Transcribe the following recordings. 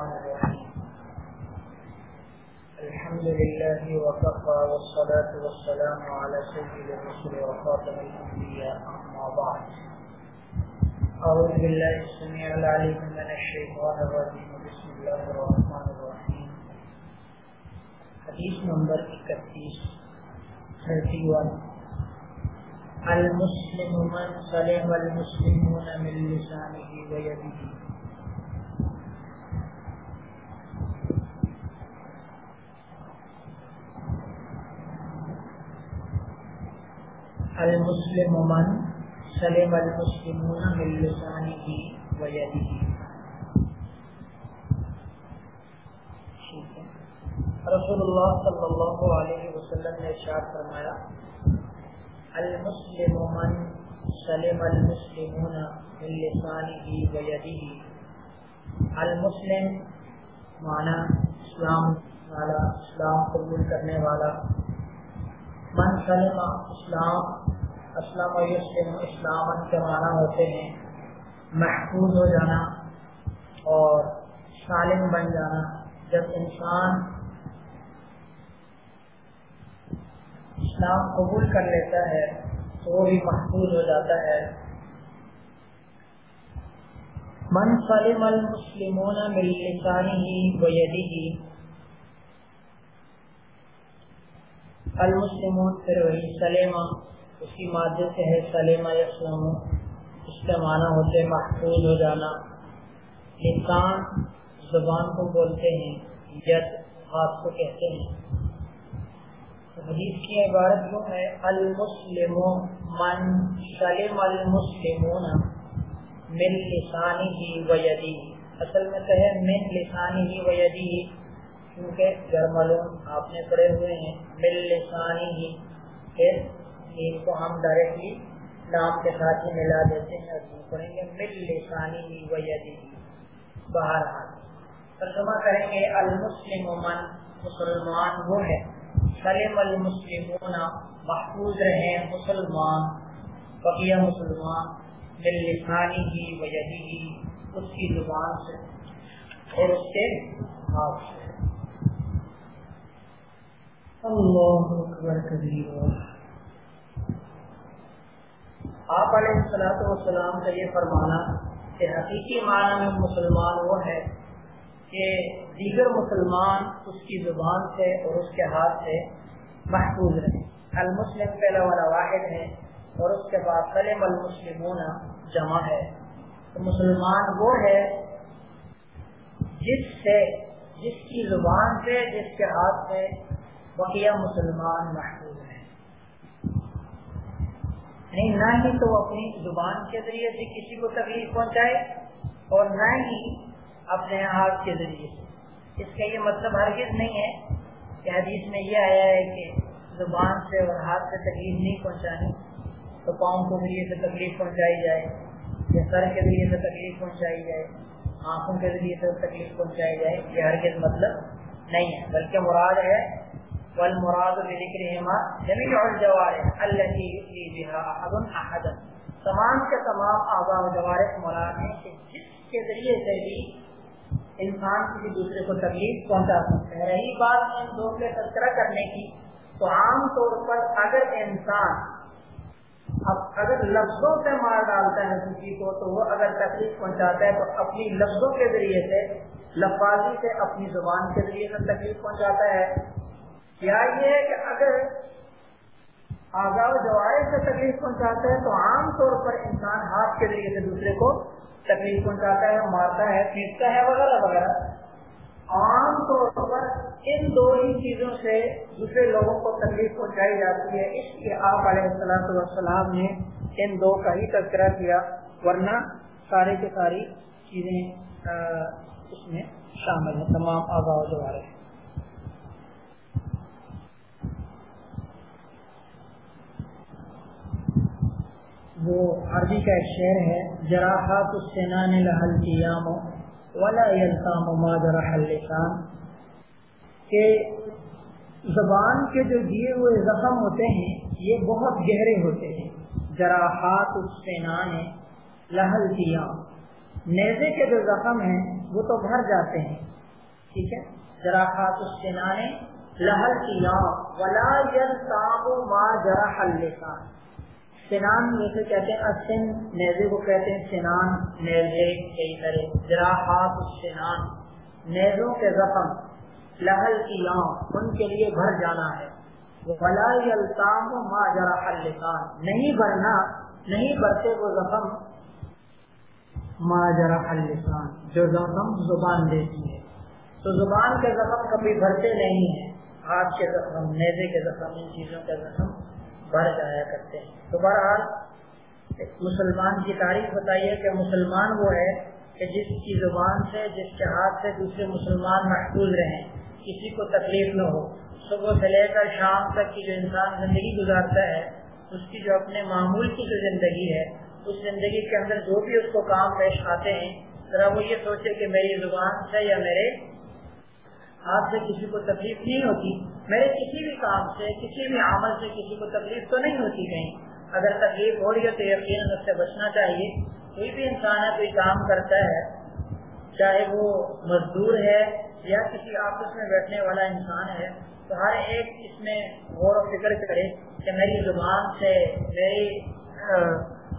الرحمن الرحيم الحمد لله وكفى والصلاة والسلام على سيد الرسل وخاتم الأنبياء، أما بعد. أعوذ بالله السميع العليم من الشيطان الرجيم. بسم الله الرحمن الرحيم. حديث نمبر 31 31 المسلم من سلم المسلمون من لسانه ويده. المسلم من سلم المسلمون من لسانه ويده. رسول اللہ صلی اللہ علیہ وسلم نے ارشاد فرمایا، المسلم من سلم المسلمون من لسانه ويده. المسلم معنی اسلام والا اسلام قبول کرنے والا من سلم اسلام اسلام و یسلم اسلام کے معنی ہوتے ہیں، محفوظ ہو جانا اور سالم بن جانا۔ جب انسان اسلام قبول کر لیتا ہے، تو وہ بھی محفوظ ہو جاتا ہے۔ من سلم المسلمون من لسانه ويده المسلمون پھر وہی سلیمہ اس کی مادے سے ہے سلیمہ یسلم اس کا معنی ہوتے محفوظ ہو جانا۔ انسان زبان کو بولتے ہیں ید ہاتھ کو کہتے ہیں۔ حدیث کی عبارت جو ہے المسلم من سلم المسلمون من لسانی ہی ویدی اصل میں تو ہے من لسانی ہی ویدی کیونکہ گرملون آپ نے پڑے ہوئے ہیں، مل لسانی ہی۔ پھر ان کو ہم ڈائریکٹلی نام کے ساتھ ہی ملا دیتے ہیں اور پڑھیں گے مل لسانی ہی ویدی باہر ترجمہ کریں گے، المسلم من مسلمان وہ ہے۔ سلم المسلمون محفوظ رہے مسلمان بقیہ مسلمان، مل لسانی ہی ویدی ہی اس کی زبان سے اور اس کے ہاتھ سے۔ اللہ اکبر کبیر آپ علیہ السلاۃ والسلام کا یہ فرمانا کہ حقیقی معنی میں مسلمان وہ ہے کہ دیگر مسلمان اس کی زبان سے اور اس کے ہاتھ سے محفوظ رہے المسلم پہلا والا واحد ہے اور اس کے بعد سلم المسلمون جمع ہے۔ تو مسلمان وہ ہے جس سے، جس کی زبان سے، جس کے ہاتھ سے بقیہ مسلمان محفوظ نہیں یعنی نہ ہی تو اپنی زبان کے ذریعے سے کسی کو تکلیف پہنچائے اور نہ ہی اپنے ہاتھ کے ذریعے سے۔ اس کا یہ مطلب ہرگز نہیں ہے کہ حدیث میں یہ آیا ہے کہ زبان سے اور ہاتھ سے تکلیف نہیں پہنچانی، تو پاؤں کے ذریعے سے تکلیف پہنچائی جائے یا سر کے ذریعے سے تکلیف پہنچائی جائے، آنکھوں کے ذریعے سے تکلیف پہنچائی جائے، یہ ہرگز مطلب نہیں ہے۔ بلکہ مراد ہے والمراد بذكرهما جميع الجوارح التي يؤذي بها احد احدا تمام کے تمام اعضاء و جوارح مراد ہیں کہ جس کے ذریعے سے بھی انسان کسی دوسرے کو تکلیف پہنچا سکتے ہیں رہی بات ان دو کے تذکرہ کرنے کی، تو عام طور پر اگر انسان اب اگر لفظوں سے مار ڈالتا ہے کسی کو، تو وہ اگر تکلیف پہنچاتا ہے تو اپنی لفظوں کے ذریعے سے، لفاظی سے اپنی زبان کے ذریعے سے تکلیف پہنچاتا ہے. یا یہ ہے کہ اگر آزاد جوائے سے تکلیف پہنچاتا ہے تو عام طور پر انسان ہاتھ کے ذریعے سے دوسرے کو تکلیف پہنچاتا ہے، مارتا ہے پیٹتا ہے وغیرہ وغیرہ۔ عام طور پر ان دو ہی چیزوں سے دوسرے لوگوں کو تکلیف پہنچائی جاتی ہے۔ اس لیے آپ علیہ السلام والسلام نے ان دو کا ہی تذکرہ کیا، ورنہ سارے کے ساری چیزیں اس میں شامل ہیں، تمام آزاد جوارے۔ وہ عربی کا ایک شعر ہے، جراحات السنان لحل قیام ولا يلقام ما جرح اللسان، کہ زبان کے جو دیے ہوئے زخم ہوتے ہیں، یہ بہت گہرے ہوتے ہیں۔ جراحات السنان لحل قیام نیزے کے جو زخم ہیں، وہ تو بھر جاتے ہیں۔ ٹھیک ہے؟ ذرا خاص السنان لہل کی ولا یلتاب ما جرح اللسان۔ سنان جیسے کہتے ہیں اسن، نیزے کو کہتے ہیں سنان، نیزے، کئی طرح، جراحات السنان، نیزوں کے زخم لہل کی ان کے لیے بھر جانا ہے۔ ولا ما جرح اللسان، نہیں بھرنا، نہیں بھرتے وہ زخم ما جرح اللسان، جو زخم زبان دیتی ہے۔ تو زبان کے زخم کبھی بھرتے نہیں ہیں۔ ہاتھ کے زخم، نیزے کے زخم، ان چیزوں کے زخم۔ بھر جایا کرتے ہیں۔ تو بہرحال، مسلمان کی تاریخ بتائیے کہ مسلمان وہ ہے کہ جس کی زبان سے، جس کے ہاتھ سے دوسرے مسلمان محفوظ رہیں، کسی کو تکلیف نہ ہو۔ صبح سے لے کر شام تک کی جو انسان زندگی گزارتا ہے، اس کی جو اپنے معمول کی جو زندگی ہے، اس زندگی کے اندر جو بھی اس کو کام پیش آتے ہیں، ذرا وہ یہ سوچے کہ میری زبان سے یا میرے ہاتھ سے کسی کو تکلیف نہیں ہوتی۔ میرے کسی بھی کام سے، کسی بھی عمل سے کسی کو تکلیف تو نہیں ہوتی کہیں۔ اگر تکلیف ہو رہی ہے تو یقیناً اس سے بچنا چاہیے۔ کوئی بھی انسان ہے، کوئی کام کرتا ہے، چاہے وہ مزدور ہے یا کسی آپس میں بیٹھنے والا انسان ہے، تو ہر ایک اس میں غور و فکر کرے کہ میری زبان سے، میری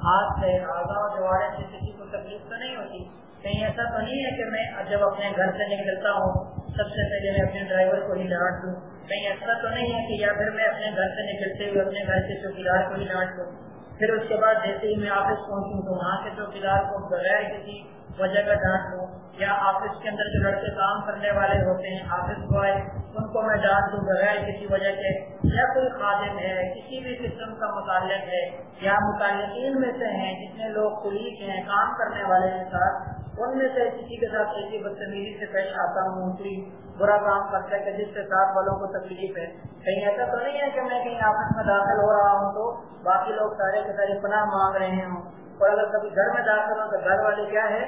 ہاتھ سے آگاہ جوارے سے کسی کو تکلیف تو نہیں ہوتی۔ کہیں ایسا تو نہیں ہے کہ میں جب اپنے گھر سے نکلتا ہوں، سب سے پہلے میں اپنے ڈرائیور کو ہی ڈانٹ دوں۔ کہیں ایسا تو نہیں ہے کہ یا پھر میں اپنے گھر سے نکلتے ہوئے اپنے گھر کے چوکیدار کو ہی ڈانٹ دوں۔ پھر اس کے بعد جیسے ہی میں آفس پہنچوں تو وہاں کے چوکیدار کو بغیر کسی وجہ کا ڈانٹ دوں۔ یا آفس کے اندر جو لڑکے کام کرنے والے ہوتے ہیں، آفس بوائے، ان کو میں ڈانٹ دوں بغیر کسی وجہ کے۔ یا کوئی خادم ہے، کسی بھی قسم کا متعلق ہے، یا متعلقین میں سے ہیں، جتنے لوگ پولیس ہیں، کام کرنے والے ہیں ساتھ ان میں سے کسی کے ساتھ ایسی بدتمیزی سے پیش آتا ہوں، کوئی برا کام کرتا ہے کہ جس سے ساتھ والوں کو تکلیف ہے۔ کہیں ایسا تو نہیں ہے کہ میں کہیں آپس میں داخل ہو رہا ہوں تو باقی لوگ سارے کے سارے پناہ مانگ رہے ہوں۔ اور اگر کبھی گھر میں داخل ہوں تو گھر والے کیا ہے؟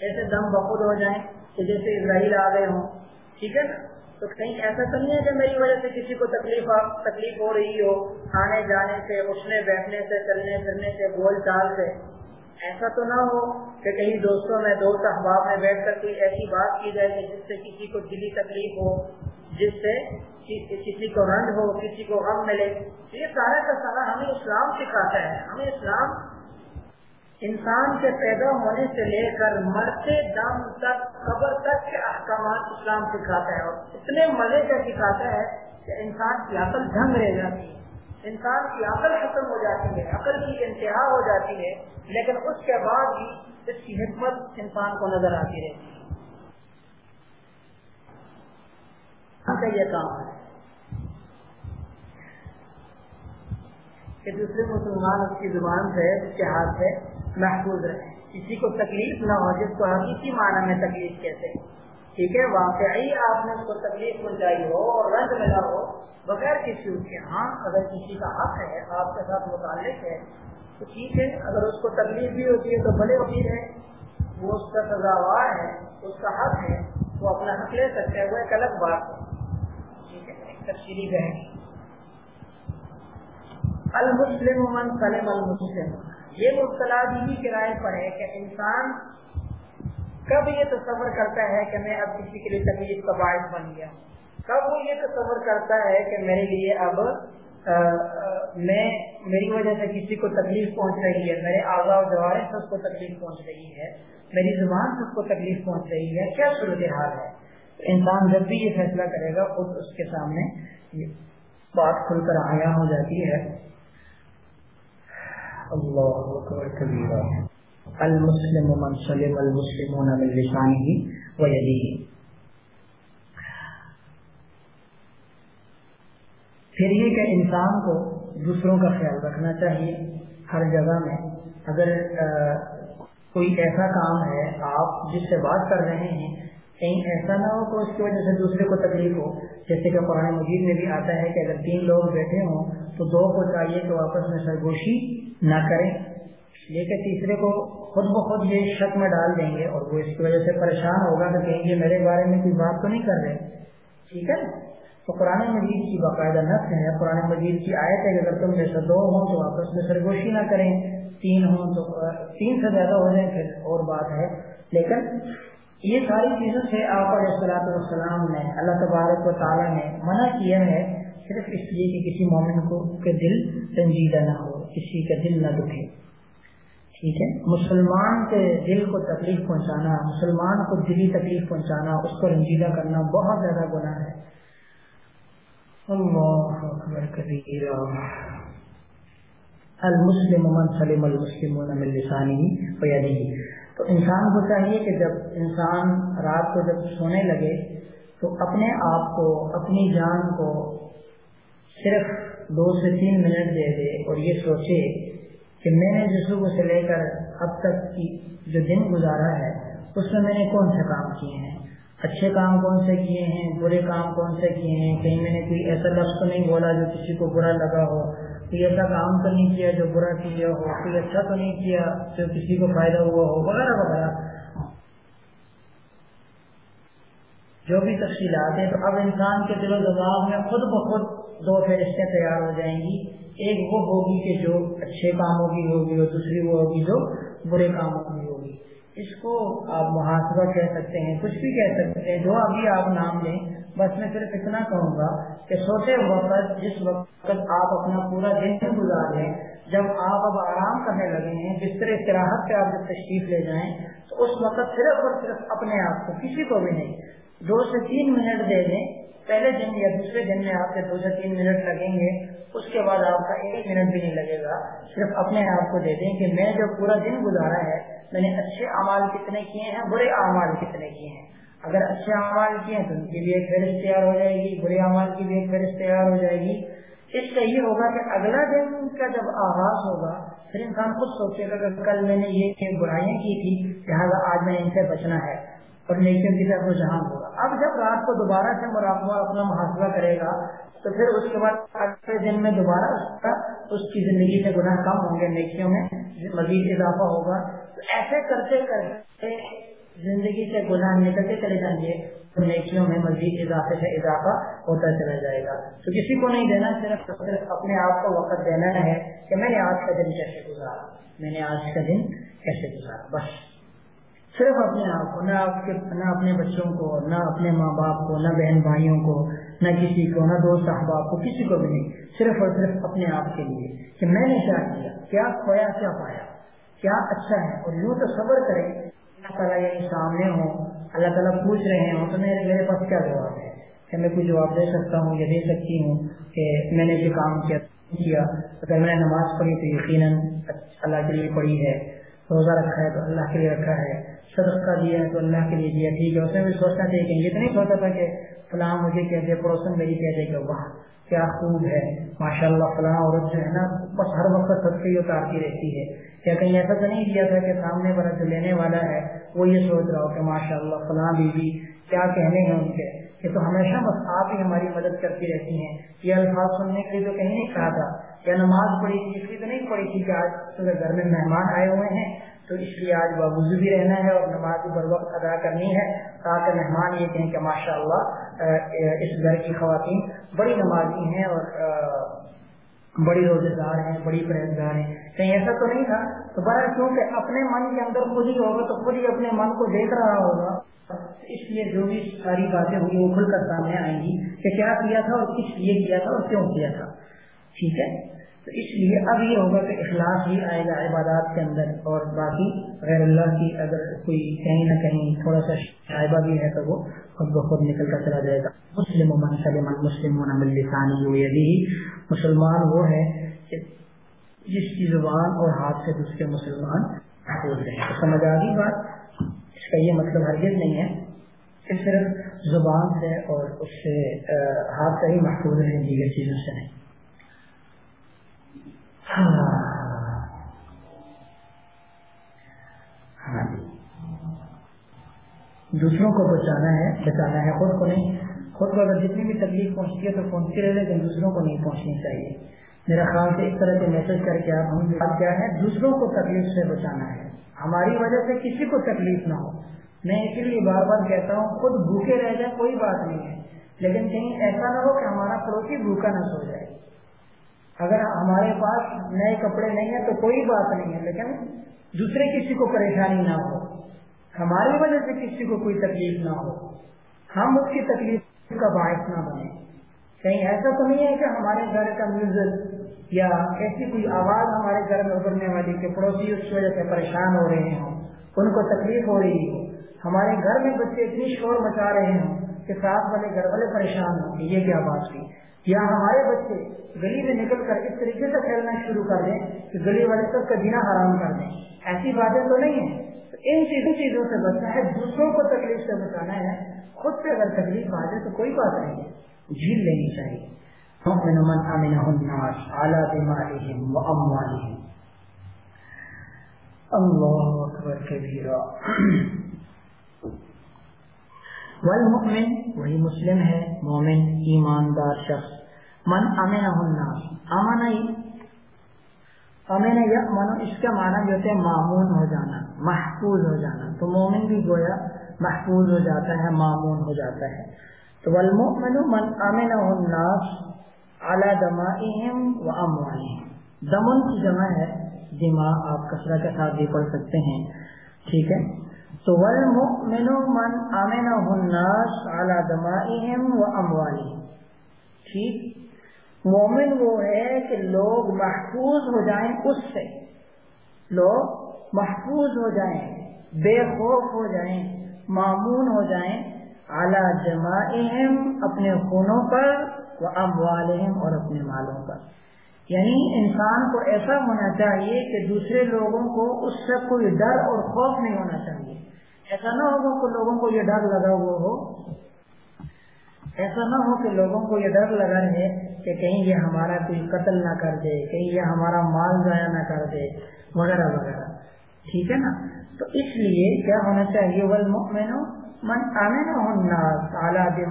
ایسے دم بخود ہو جائیں کہ جیسے اسرائیل آ گئے ہوں۔ ٹھیک ہے نا؟ تو کہیں ایسا تو نہیں ہے کہ میری وجہ سے کسی کو تکلیف تکلیف ہو رہی ہو آنے جانے سے، اٹھنے بیٹھنے سے، چلنے پھرنے سے، بول چال سے۔ ایسا تو نہ ہو کہ کہیں دوستوں میں، دوست احباب میں بیٹھ کر کوئی ایسی بات کی جائے کہ جس سے کسی کو دلی تکلیف ہو، جس سے کسی کو رنج ہو، کسی کو غم ملے۔ یہ سارا کا سارا ہمیں اسلام سکھاتا ہے۔ ہمیں اسلام انسان کے پیدا ہونے سے لے کر مرتے دم تک، قبر تک کے احکامات اسلام سکھاتا ہے۔ اور اتنے مزے کا سکھاتا ہے کہ انسان کی عقل جھنگ رہ جاتی ہے۔ انسان کی عقل ختم ہو جاتی ہے، عقل کی انتہا ہو جاتی ہے، لیکن اس کے بعد بھی اس کی حکمت انسان کو نظر آتی رہتی ہے۔ یہ کام ہے کہ دوسرے مسلمان اس کی زبان سے، اس کے ہاتھ سے محفوظ رہے کسی کو تکلیف نہ ہو، جس کو حقیقی معنی میں تکلیف کہتے ہیں۔ ٹھیک ہے، واقعی آپ نے اس کو تکلیف پہنچائی ہو اور رنگ ملا ہو بغیر کسی اس کے ہاں اگر کسی کا حق ہے آپ کے ساتھ متعلق ہے، تو ٹھیک ہے۔ اگر اس کو تکلیف بھی ہوتی ہے تو بڑے وکیل ہے وہ اس کا سزاوار ہے، اس کا حق ہے، وہ اپنا حق لے سکتے ہیں وہ ایک الگ بات ہے۔ ٹھیک ہے تفصیلی ہے المسلم من سلم المسلم۔ یہ مبتلا بھی کرائے پر ہے کہ انسان کب یہ تصور کرتا ہے کہ میں اب کسی کے لیے تکلیف کا باعث بن گیا۔ کب وہ یہ تصور کرتا ہے کہ میرے لیے اب میں، میری وجہ سے کسی کو تکلیف پہنچ رہی ہے، میرے آزا و جوارے سے اس کو تکلیف پہنچ رہی ہے، میری زبان سے اس کو تکلیف پہنچ رہی ہے، کیا صورت حال ہے انسان جب بھی یہ فیصلہ کرے گا، خود اس کے سامنے بات کھل کر آیا ہو جاتی ہے۔ اللہ المسلم من سلم المسلمون من لسانه ويديه پھر یہ کہ انسان کو دوسروں کا خیال رکھنا چاہیے ہر جگہ میں۔ اگر کوئی ایسا کام ہے آپ جس سے بات کر رہے ہیں، کہیں ایسا نہ ہو کہ اس کی وجہ سے دوسرے کو تکلیف ہو۔ جیسے کہ قرآن مجید میں بھی آتا ہے کہ اگر تین لوگ بیٹھے ہوں تو دو کو چاہیے کہ آپس میں سرگوشی نہ کریں۔ لیکن تیسرے کو خود بخود یہ شک میں ڈال دیں گے اور وہ اس کی وجہ سے پریشان ہوگا کہ کہیں گے میرے بارے میں کوئی بات تو نہیں کر رہے۔ ٹھیک ہے؟ تو قرآن مجید کی باقاعدہ نقص ہے، قرآن مجید کی آیت ہے کہ اگر تم جیسے دو ہوں تو آپس میں سرگوشی نہ کریں، تین ہوں تو، تین سے زیادہ ہو جائیں پھر اور بات ہے۔ لیکن یہ ساری چیزوں سے آپ علیہ السلام نے، اللہ تبارک و تعالیٰ نے منع کیا ہے، صرف اس لیے کہ کسی مومن کو کے دل رنجیدہ نہ ہو، کسی کا دل نہ دکھے۔ ٹھیک ہے؟ مسلمان کے دل کو تکلیف پہنچانا، مسلمان کو دلی تکلیف پہنچانا، اس کو رنجیدہ کرنا بہت زیادہ گناہ ہے۔ اللہ اکبر المسلم من سلم المسلمون من لسانه ويده. تو انسان کو چاہیے کہ جب انسان رات کو جب سونے لگے، تو اپنے آپ کو، اپنی جان کو صرف دو سے تین منٹ دے دے اور یہ سوچے کہ میں نے جس سے لے کر اب تک کی جو دن گزارا ہے، اس میں میں نے کون سے کام کیے ہیں؟ اچھے کام کون سے کیے ہیں، برے کام کون سے کیے ہیں؟ کہیں میں نے کوئی ایسا لفظ تو نہیں بولا جو کسی کو برا لگا ہو، کوئی ایسا کام تو نہیں کیا جو برا کیا ہو، کوئی اچھا تو نہیں کیا جو کسی کو فائدہ ہوا ہو، وغیرہ وغیرہ۔ جو بھی تفصیلات ہیں تو اب انسان کے دل و دماغ میں خود بخود دو فہرستیں تیار ہو جائیں گی۔ ایک وہ ہوگی کہ جو اچھے کاموں کی ہوگی اور دوسری وہ ہوگی جو برے کاموں کی۔ ہوگی اس کو آپ محاسبہ کہہ سکتے ہیں، کچھ بھی کہہ سکتے ہیں، جو ابھی آپ نام لیں، بس میں صرف اتنا کہوں گا کہ سوچے وقت، جس وقت آپ اپنا پورا دن گزار لیں، جب آپ اب آرام کرنے لگے ہیں جس طرح استراحت پہ آپ جب تشریف لے جائیں، تو اس وقت صرف اور صرف اپنے آپ کو، کسی کو بھی نہیں، دو سے تین منٹ دے دیں۔ پہلے دن یا دوسرے دن میں آپ کے دو سے تین منٹ لگیں گے، اس کے بعد آپ کا ایک منٹ بھی نہیں لگے گا، صرف اپنے آپ کو دے دیں کہ میں جو پورا دن گزارا ہے میں نے اچھے اعمال کتنے کیے ہیں، برے اعمال کتنے کیے ہیں؟ اگر اچھے اعمال کیے ہیں تو ان کی بھی ایک فہرست تیار ہو جائے گی، برے اعمال کی بھی ایک فہرست تیار ہو جائے گی۔ اس کا یہ ہوگا کہ اگلا دن کا جب آغاز ہوگا، پھر انسان خود سوچے گا کہ کل میں نے یہ برائیاں کی تھی، لہٰذا آج میں ان سے بچنا ہے اور نیکیوں کی طرف رجحان ہوگا۔ اب جب رات کو دوبارہ سے مراقبہ اپنا محاسبہ کرے گا، تو پھر اس کے بعد اگلے دن میں دوبارہ اس کا، اس کی زندگی سے گناہ کم ہوں گے، نیکیوں میں مزید اضافہ ہوگا۔ ایسے کرتے کرتے زندگی سے گناہ نکلتے چلے جائیں گے تو نیکیوں میں مزید اضافے سے اضافہ ہوتا چلا جائے گا۔ تو کسی کو نہیں دینا، صرف صرف اپنے آپ کو وقت دینا ہے کہ میں نے آج کا دن کیسے گزارا، میں نے آج کا دن کیسے گزارا، بس۔ صرف اپنے آپ کو، نہ آپ کے، نہ اپنے بچوں کو، نہ اپنے ماں باپ کو، نہ بہن بھائیوں کو، نہ کسی کو، نہ دوست احباب کو، کسی کو بھی نہیں۔ صرف اور صرف اپنے آپ کے لیے کہ میں نے کیا کیا کیا کھویا، کیا پایا۔ کیا اچھا ہے؟ اور یوں تو صبر کرے اللہ تعالیٰ یعنی سامنے ہوں، اللہ تعالیٰ پوچھ رہے ہوں، تو میرے میرے پاس کیا جواب ہے؟ کہ میں کوئی جواب دے سکتا ہوں یا دے سکتی ہوں کہ میں نے جو کام کیا کیا، اگر میں نے نماز پڑھی تو یقیناً اللہ کے لیے پڑھی ہے، روزہ رکھا ہے تو اللہ کے لیے رکھا ہے، صدقہ دیا ہے تو اللہ کے لیے دیا، ٹھیک ہے۔ اس میں بھی سوچنا چاہیے کہ یہ تو نہیں سوچا تھا کہ فلاں مجھے کہتے پڑوسن میری کہتے کہ واہ، کیا خوب ہے ماشاء اللہ فلاں عورت جو ہے نا، بس ہر وقت سب سے اتارتی رہتی ہے۔ کیا کہیں ایسا تو نہیں کیا تھا کہ سامنے والا جو لینے والا ہے، وہ یہ سوچ رہا ہو کہ ماشاء اللہ فلاں بیوی کیا کہنے ہیں ان کے یہ تو ہمیشہ بس آپ ہی ہماری مدد کرتی رہتی ہیں۔ یہ الفاظ سننے کے لیے تو کہیں نہیں کہا تھا۔ یا نماز پڑھی تھی، اس لیے تو نہیں پڑھی تھی کہ آج صبح گھر میں مہمان آئے ہوئے ہیں۔ تو اس لیے آج باوضو بھی رہنا ہے اور نماز بر وقت ادا کرنی ہے تاکہ مہمان یہ کہیں کہ ماشاء اللہ اس گھر کی خواتین بڑی نمازی ہیں اور بڑی روزے دار ہیں، بڑی پرہیزگار ہیں۔ کہیں ایسا تو نہیں تھا؟ تو بڑا کیونکہ اپنے من کے اندر خود ہی ہوگا تو خود ہی اپنے من کو دیکھ رہا ہوگا۔ اس لیے جو بھی ساری باتیں ہوئی وہ کھل کر سامنے آئیں گی کہ کیا کیا تھا اور کس لیے کیا تھا اور کیوں کیا تھا۔ ٹھیک ہے؟ تو اس لیے اب یہ ہوگا کہ اخلاص ہی آئے گا عبادات کے اندر اور باقی غیر اللہ کی اگر کوئی کہیں نہ کہیں تھوڑا سا شائبہ بھی ہے تو وہ خود بخود نکل کر چلا جائے گا۔ مسلم من سلم مسلم لسانی مسلمان وہ ہے کہ جس کی زبان اور ہاتھ سے دوسرے مسلمان محفوظ رہے تو سمجھ آ گئی بات؟ اس کا یہ مطلب ہرگز نہیں ہے کہ صرف زبان سے اور اس سے ہاتھ سے ہی محفوظ رہے دیگر چیزوں سے نہیں۔ ہاں۔, ہاں۔ جی۔ دوسروں کو بچانا ہے بچانا ہے خود کو نہیں۔ خود کو اگر جتنی بھی تکلیف پہنچتی ہے تو پہنچتی رہے لیکن دوسروں کو نہیں پہنچنی چاہیے؟ میرا خیال سے اس طرح کے میسج کر کے آپ ہم کیا ہے، دوسروں کو تکلیف سے بچانا ہے۔ ہماری وجہ سے کسی کو تکلیف نہ ہو۔ میں اسی لیے بار بار کہتا ہوں، خود بھوکے رہ جائے کوئی بات نہیں ہے۔ لیکن کہیں ایسا نہ ہو کہ ہمارا پڑوسی بھوکا نہ سو جائے۔ اگر ہمارے پاس نئے کپڑے نہیں ہیں تو کوئی بات نہیں ہے، لیکن دوسرے کسی کو پریشانی نہ ہو۔ ہماری وجہ سے کسی کو کوئی تکلیف نہ ہو۔ ہم اس کی تکلیف کا باعث نہ بنے کہیں ایسا تو نہیں ہے کہ ہمارے گھر کا میوزک یا ایسی کوئی آواز ہمارے گھر میں ابھرنے والی کہ پڑوسی اس کی وجہ سے پریشان ہو رہے ہوں، ان کو تکلیف ہو رہی ہو۔ ہمارے گھر میں بچے اتنی شور مچا رہے ہوں کہ ساتھ والے گھر والے پریشان ہوں یہ کیا بات ہوئی۔ یا ہمارے بچے گلی میں نکل کر اس طریقے سے کھیلنا شروع کر دیں کہ گلی والے سب کا جینا حرام کر دیں۔ ایسی باتیں تو نہیں ہیں۔ ان چیزوں چیزوں سے بچنا ہے، دوسروں کو تکلیف سے بچانا ہے۔ خود سے اگر تکلیف آ جائے تو کوئی بات نہیں ہے۔ جھیل لینی چاہیے۔ مؤمن من امنه الناس على دمائهم واموالهم والمؤمن، وہی مسلم ہے، مومن، ایماندار شخص۔ من امنه الناس امن امن یامن اس کا معنی جو ہے معمون ہو جانا، محفوظ ہو جانا۔ تو مومن بھی گویا محفوظ ہو جاتا ہے معمون ہو جاتا ہے۔ تو والمؤمن من امنه الناس على دمائهم واموالهم دمن کی جمع ہے، دماغ، آپ کثرت کے ساتھ بھی پڑھ سکتے ہیں۔ ٹھیک ہے؟ تو والمؤمن من الناس على دمائهم ٹھیک؟ مومن وہ ہے کہ لوگ محفوظ ہو جائیں اس سے۔ لوگ محفوظ ہو جائیں، بے خوف ہو جائیں معمون ہو جائیں۔ اعلیٰ جمع اپنے خونوں پر وہ اموالہم اور اپنے مالوں پر۔ یعنی انسان کو ایسا ہونا چاہیے کہ دوسرے لوگوں کو اس سے کوئی ڈر اور خوف نہیں ہونا چاہیے۔ ایسا نہ ہو کہ لوگوں کو یہ ڈر لگا ہوا ہو۔ ایسا نہ ہو کہ لوگوں کو یہ ڈر لگا رہے کہ کہیں یہ ہمارا کوئی قتل نہ کر دے، کہیں یہ ہمارا مال ضائع نہ کر دے، وغیرہ وغیرہ۔ ٹھیک ہے نا؟ تو اس لیے کیا ہونا چاہیے؟ من الناس على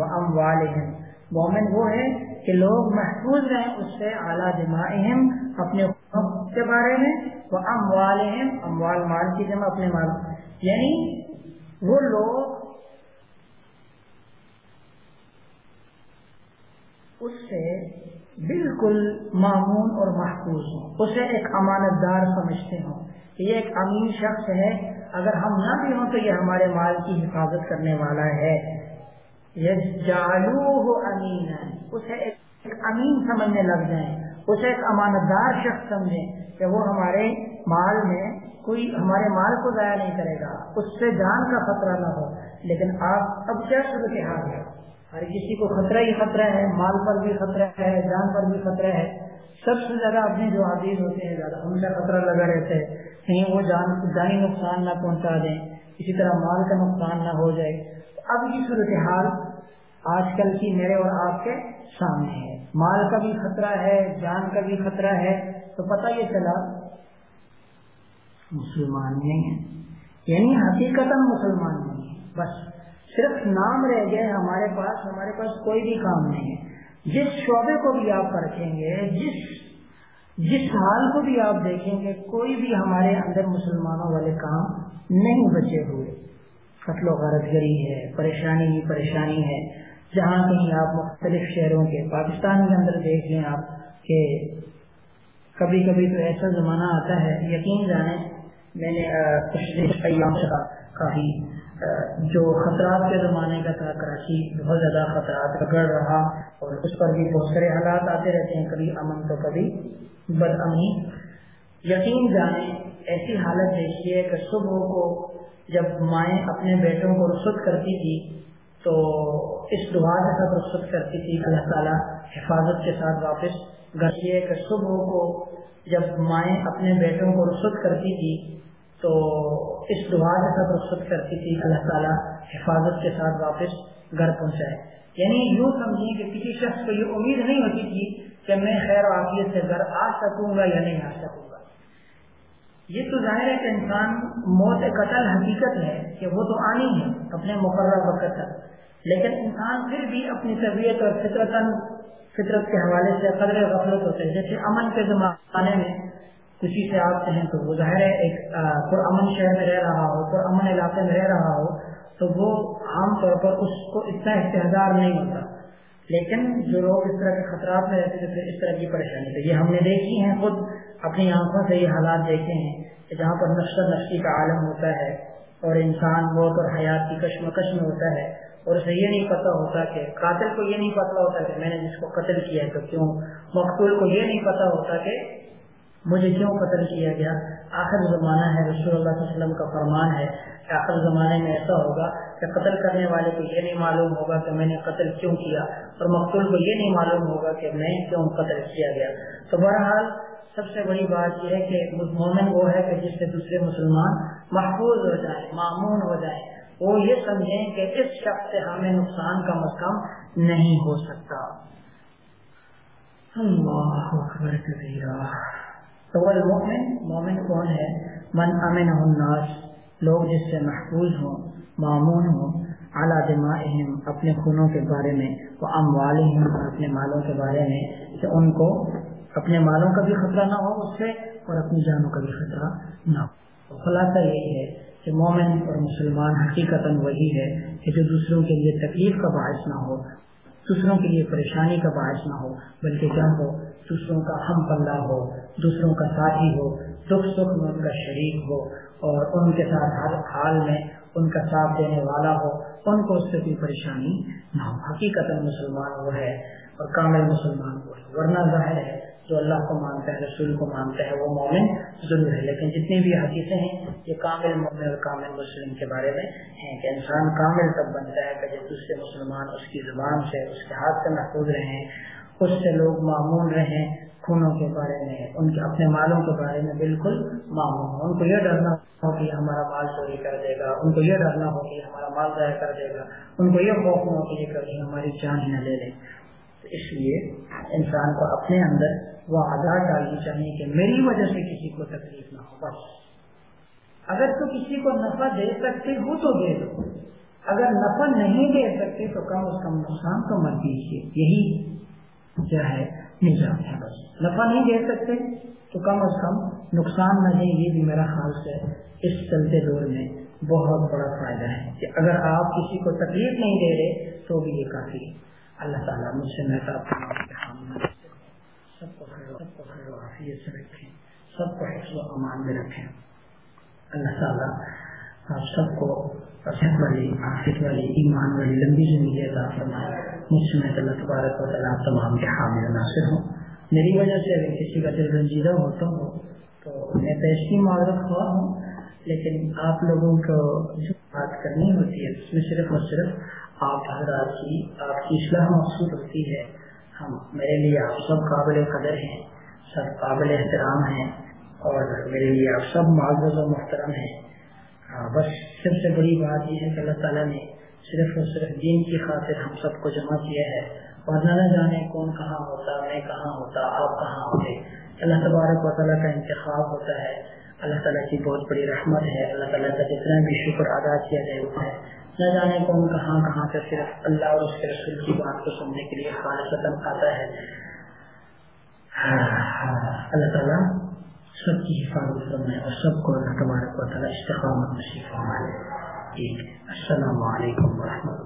واموالهم مومن وہ ہے کہ لوگ محفوظ رہیں اس سے اعلیٰ دمائهم اپنے کے بارے میں وہ اموالهم اموال مال کی جمع اپنے مال یعنی وہ لوگ اس سے بالکل معمون اور محفوظ ہوں۔ اسے ایک امانت دار سمجھتے ہوں یہ ایک امین شخص ہے۔ اگر ہم نہ بھی ہوں تو یہ ہمارے مال کی حفاظت کرنے والا ہے۔ یہ جالو ہو امین ہے اسے ایک امین سمجھنے لگ جائیں۔ اسے ایک امانت دار شخص سمجھیں کہ وہ ہمارے مال میں کوئی ہمارے مال کو ضائع نہیں کرے گا، اس سے جان کا خطرہ نہ ہو۔ لیکن آپ اب کیا صورت حال ہے ہر کسی کو خطرہ ہی خطرہ ہے، مال پر بھی خطرہ ہے، جان پر بھی خطرہ ہے۔ سب سے زیادہ اپنے جو عزیز ہوتے ہیں، زیادہ ان کا خطرہ لگا رہتے ہیں۔ کہیں وہ جان جانی نقصان نہ پہنچا دیں۔ اسی طرح مال کا نقصان نہ ہو جائے۔ اب یہ صورتحال آج کل کی میرے اور آپ کے سامنے ہے مال کا بھی خطرہ ہے، جان کا بھی خطرہ ہے۔ تو پتہ یہ چلا مسلمان نہیں ہے یعنی حقیقت مسلمان نہیں ہے بس صرف نام رہ گئے ہمارے پاس ہمارے پاس کوئی بھی کام نہیں ہے۔ جس شعبے کو بھی آپ رکھیں گے، جس جس حال کو بھی آپ دیکھیں گے، کوئی بھی ہمارے اندر مسلمانوں والے کام نہیں بچے ہوئے۔ قتل و غرض گری ہے، پریشانی ہی پریشانی ہے۔ جہاں کہیں آپ مختلف شہروں کے، پاکستان کے اندر دیکھ لیں آپ کہ کبھی کبھی تو ایسا زمانہ آتا ہے، یقین جانیں میں نے کچھ ایام سے کافی جو خطرات کے زمانے کا تھا، کراچی بہت زیادہ خطرات گڑ رہا اور اس پر بھی بہت سارے حالات آتے رہتے ہیں، کبھی امن تو کبھی بد امنی یقین جانے ایسی حالت دیکھیے کہ صبح کو جب مائیں اپنے بیٹوں کو رخصت کرتی تھی، تو اس دعا کے ساتھ رخصت کرتی تھی، اللہ تعالیٰ حفاظت کے ساتھ واپس گھر کہ صبح کو جب مائیں اپنے بیٹوں کو رخصت کرتی تھی، تو اس دعا کے ساتھ رخصت کرتی تھی، اللہ تعالیٰ حفاظت کے ساتھ واپس گھر پہنچائے۔ یعنی یوں سمجھیں کہ کسی شخص کو یہ امید نہیں ہوتی تھی کہ میں خیر عافیت سے گھر آ سکوں گا یا نہیں آ سکوں گا۔ یہ تو ظاہر ہے کہ انسان موت قتل حقیقت ہے کہ وہ تو آنی ہے، اپنے مقرر وقت تک۔ لیکن انسان پھر بھی اپنی طبیعت اور فطرت فطرت کے حوالے سے قدر غفلت ہوتے ہیں۔ جیسے امن کے زمانے میں کسی سے آپ کہیں تو وہ ظاہر ہے، ایک پر امن شہر میں رہ رہا ہو، پر امن علاقے میں رہ رہا ہو، تو وہ عام طور پر اس کو اتنا استحدار نہیں ہوتا۔ لیکن جو لوگ اس طرح کے خطرات میں رہتے تھے اس طرح کی پریشانی تھی یہ ہم نے دیکھی خود، اپنی آنکھوں سے یہ حالات دیکھے ہیں کہ جہاں پر نشر نشی کا عالم ہوتا ہے اور انسان موت اور حیات کی کشمکش میں ہوتا ہے اور اسے یہ نہیں پتا ہوتا کہ قاتل کو یہ نہیں پتا ہوتا کہ میں نے جس کو قتل کیا ہے تو کیوں؟ مقتول کو یہ نہیں پتا ہوتا کہ مجھے کیوں قتل کیا گیا؟ آخر زمانہ ہے، رسول اللہ علیہ وسلم کا فرمان ہے کہ آخر زمانے میں ایسا ہوگا کہ قتل کرنے والے کو یہ نہیں معلوم ہوگا کہ میں نے قتل کیوں کیا اور مقتول کو یہ نہیں معلوم ہوگا کہ میں کیوں قتل کیا گیا۔ تو بہرحال سب سے بڑی بات یہ ہے کہ مومن وہ ہے کہ جس سے دوسرے مسلمان محفوظ ہو جائے معمون ہو جائے وہ یہ سمجھیں کہ اس شخص سے ہمیں نقصان کا کم نہیں ہو سکتا۔ اللہ اکبر تو مومن مومن کون ہے؟ من امن الناس، لوگ جس سے محفوظ ہوں، معمون ہوں اعلیٰ دماغ اپنے خونوں کے بارے میں وہ ام اپنے مالوں کے بارے میں، کہ ان کو اپنے مالوں کا بھی خطرہ نہ ہو اس سے، اور اپنی جانوں کا بھی خطرہ نہ ہو۔ خلاصہ یہی ہے کہ مومن اور مسلمان حقیقت وہی ہے کہ جو دوسروں کے لیے تکلیف کا باعث نہ ہو، دوسروں کے لیے پریشانی کا باعث نہ ہو، بلکہ کیا ہو دوسروں کا ہم پلہ ہو، دوسروں کا ساتھی ہو، دکھ سکھ میں ان کا شریک ہو اور ان کے ساتھ ہر حال میں ان کا ساتھ دینے والا ہو، ان کو اس سے کوئی پریشانی نہ ہو۔ حقیقت مسلمان وہ ہے اور کامل مسلمان وہ ہے۔ ورنہ ظاہر ہے جو اللہ کو مانتا ہے، رسول کو مانتا ہے، وہ مومن ضرور ہے۔ لیکن جتنی بھی حقیقتیں ہیں، یہ کامل مومن اور کامل مسلم کے بارے میں ہیں کہ انسان کامل تب بنتا ہے کہ جب دوسرے مسلمان اس کی زبان سے، اس کے ہاتھ سے محفوظ رہیں، اس سے لوگ معمول رہیں خونوں کے بارے میں، ان کے اپنے مالوں کے بارے میں بالکل معمول ان کو یہ ڈرنا ہو کہ ہمارا مال چوری کر دے گا، ان کو یہ ڈرنا ہو کہ ہمارا مال ضائع کر دے گا، ان کو یہ خوف ہو کہ یہ کبھی ہماری جان ہی نہ لے لیں۔ اس لیے انسان کو اپنے اندر وہ آزاد ڈالنی چاہیے کہ میری وجہ سے کسی کو تکلیف نہ ہو، بس۔ اگر تو کسی کو نفع دے سکتے ہو تو دے دو۔ اگر نفع نہیں دے سکتے تو کم از کم نقصان تو مت دیجیے۔ یہی جو ہے نظام ہے بس۔ نفع نہیں دے سکتے تو کم از کم نقصان نہ دیں، یہ بھی میرا خیال سے اس چلتے دور میں بہت بڑا فائدہ ہے کہ اگر آپ کسی کو تکلیف نہیں دے رہے تو بھی یہ کافی اللہ تعالیٰ مجھ سے میں سب کو خیر سب کو خیر و حافظ سے رکھیں، سب کو حفظ و امان میں رکھیں۔ اللہ تعالیٰ آپ سب کو پسند والی آفت والی، ایمان والی لمبی زندگی عطا فرمائے۔ مجھ سے اللہ تبارک و تعالیٰ تمام کے حامل ناصر ہوں۔ میری وجہ سے اگر کسی کا دل رنجیدہ ہوتا ہو، تو میں تو اس کی معذرت ہوا ہوں، لیکن آپ لوگوں کو جو بات کرنی ہوتی ہے، اس میں صرف اور صرف آپ حضرات کی، آپ کی اصلاح مقصود ہوتی ہے۔ ہم میرے لیے آپ سب قابل قدر ہیں، سب قابل احترام ہیں اور میرے لیے آپ سب معذرت و محترم ہیں۔ ہاں، بس سب سے بڑی بات یہ ہے کہ اللہ تعالیٰ نے صرف اور صرف دین کی خاطر ہم سب کو جمع کیا ہے۔ اور نہ جانے کون کہاں ہوتا، میں کہاں ہوتا، آپ کہاں ہوتے۔ اللہ تبارک و تعالیٰ کا انتخاب ہوتا ہے۔ اللہ تعالیٰ کی بہت بڑی رحمت ہے۔ اللہ تعالیٰ کا جتنا بھی شکر ادا کیا جائے وہ ہے۔ نہ جانے کون کہاں کہاں سے صرف اللہ اور اس کے رسول کی بات کو سننے کے لیے خالص آتا ہے۔ اللہ تعالیٰ سب کی حفاظت کرنا اور سب کو اللہ تبارک و تعالیٰ استقامت نصیب فرمائے۔ ٹھیک۔ السلام علیکم ورحمۃ اللہ۔